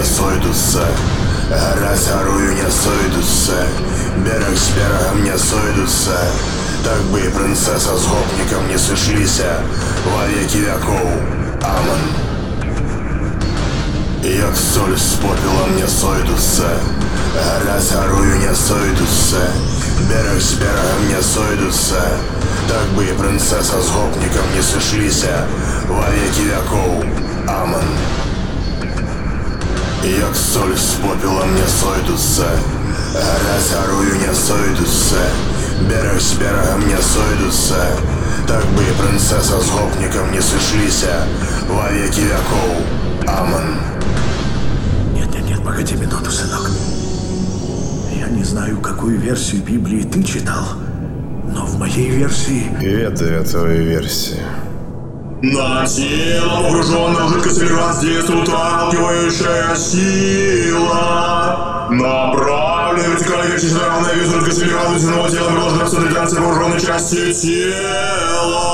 не сойдутся Гора с горою не сойдутся Берег с берегом не сойдутся Так бы и принцесса с гопником не сошлися Во веки веков Амон. Як соль с попелом не сойдутся Гора с горою не сойдутся Берег с берегом не сойдутся Так бы и принцесса с гопником не сошлися Во веки веков Як соль с попелом не сойдутся Гора с горою не сойдутся Берег с берегом не сойдутся Так бы и принцесса с гопником не сошлися Во веки веков. Амон. Нет, нет, нет, погоди минуту, сынок. Я не знаю, какую версию Библии ты читал, но в моей версии Ведаю о твоей версии. На тело погруженное в жидкость действует отталкивающая сила. Направленная равная весу жидкости или раз тела, приложена в центре погруженной части тела.